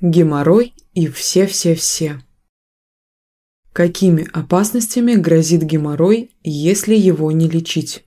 Геморрой и все-все-все. Какими опасностями грозит геморрой, если его не лечить?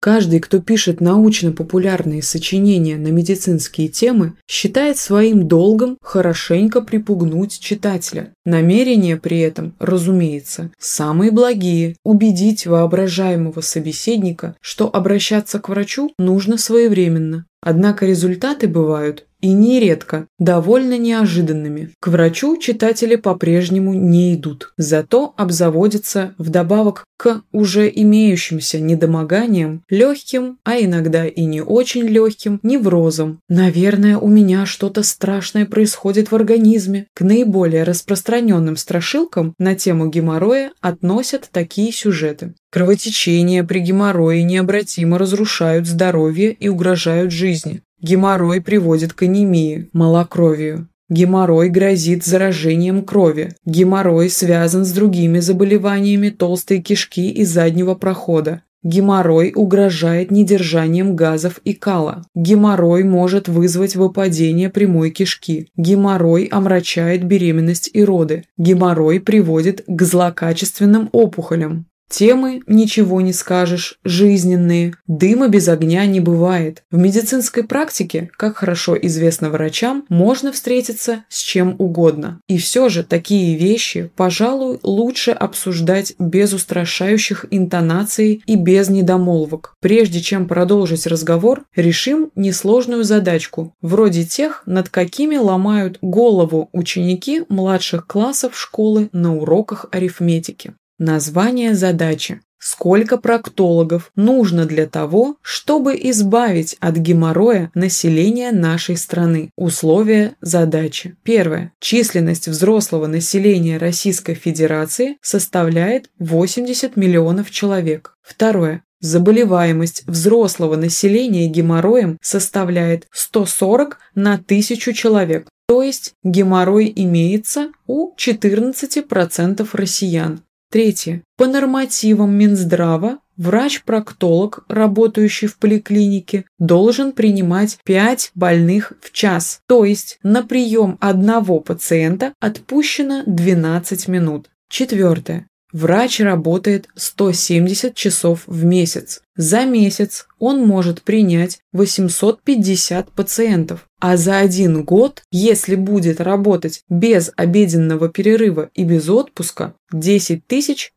Каждый, кто пишет научно-популярные сочинения на медицинские темы, считает своим долгом хорошенько припугнуть читателя. Намерения при этом, разумеется, самые благие – убедить воображаемого собеседника, что обращаться к врачу нужно своевременно. Однако результаты бывают и нередко довольно неожиданными. К врачу читатели по-прежнему не идут, зато обзаводятся вдобавок к уже имеющимся недомоганиям легким, а иногда и не очень легким, неврозом. Наверное, у меня что-то страшное происходит в организме. К наиболее распространенным страшилкам на тему геморроя относят такие сюжеты. Кровотечения при геморрое необратимо разрушают здоровье и угрожают жизни. Геморрой приводит к анемии, малокровию. Геморрой грозит заражением крови. Геморрой связан с другими заболеваниями толстой кишки и заднего прохода. Геморрой угрожает недержанием газов и кала. Геморрой может вызвать выпадение прямой кишки. Геморрой омрачает беременность и роды. Геморрой приводит к злокачественным опухолям. Темы, ничего не скажешь, жизненные. Дыма без огня не бывает. В медицинской практике, как хорошо известно врачам, можно встретиться с чем угодно. И все же такие вещи, пожалуй, лучше обсуждать без устрашающих интонаций и без недомолвок. Прежде чем продолжить разговор, решим несложную задачку, вроде тех, над какими ломают голову ученики младших классов школы на уроках арифметики. Название задачи. Сколько проктологов нужно для того, чтобы избавить от геморроя население нашей страны? Условия задачи. Первое. Численность взрослого населения Российской Федерации составляет 80 миллионов человек. Второе. Заболеваемость взрослого населения геморроем составляет 140 на 1000 человек. То есть геморрой имеется у 14% россиян. Третье. По нормативам Минздрава врач-проктолог, работающий в поликлинике, должен принимать 5 больных в час, то есть на прием одного пациента отпущено 12 минут. Четвертое. Врач работает 170 часов в месяц. За месяц он может принять 850 пациентов, а за один год, если будет работать без обеденного перерыва и без отпуска, 10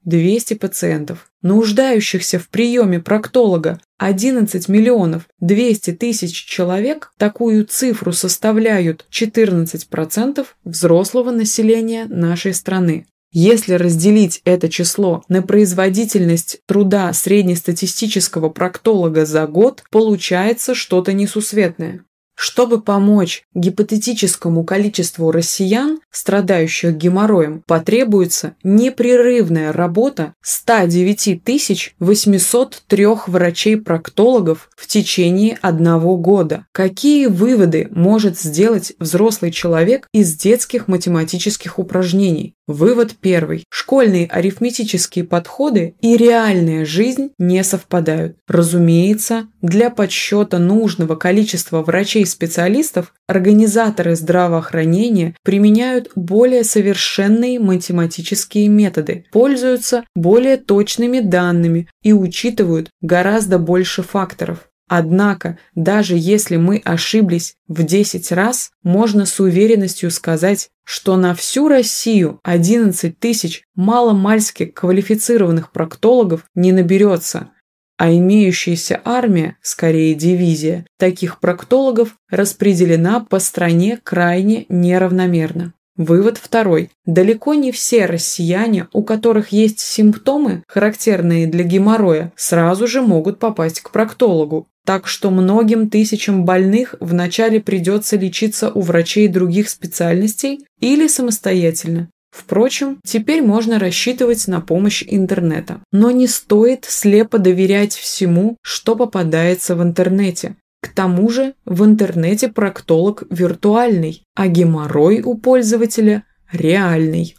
200 пациентов. Нуждающихся в приеме проктолога 11 миллионов 200 тысяч человек, такую цифру составляют 14% взрослого населения нашей страны. Если разделить это число на производительность труда среднестатистического проктолога за год, получается что-то несусветное. Чтобы помочь гипотетическому количеству россиян, страдающих геморроем, потребуется непрерывная работа 109 803 врачей-проктологов в течение одного года. Какие выводы может сделать взрослый человек из детских математических упражнений? Вывод первый. Школьные арифметические подходы и реальная жизнь не совпадают. Разумеется, для подсчета нужного количества врачей-специалистов организаторы здравоохранения применяют более совершенные математические методы, пользуются более точными данными и учитывают гораздо больше факторов. Однако, даже если мы ошиблись в 10 раз, можно с уверенностью сказать, что на всю Россию 11 тысяч маломальски квалифицированных проктологов не наберется, а имеющаяся армия, скорее дивизия, таких проктологов распределена по стране крайне неравномерно. Вывод второй. Далеко не все россияне, у которых есть симптомы, характерные для геморроя, сразу же могут попасть к проктологу. Так что многим тысячам больных вначале придется лечиться у врачей других специальностей или самостоятельно. Впрочем, теперь можно рассчитывать на помощь интернета. Но не стоит слепо доверять всему, что попадается в интернете. К тому же в интернете проктолог виртуальный, а геморрой у пользователя реальный.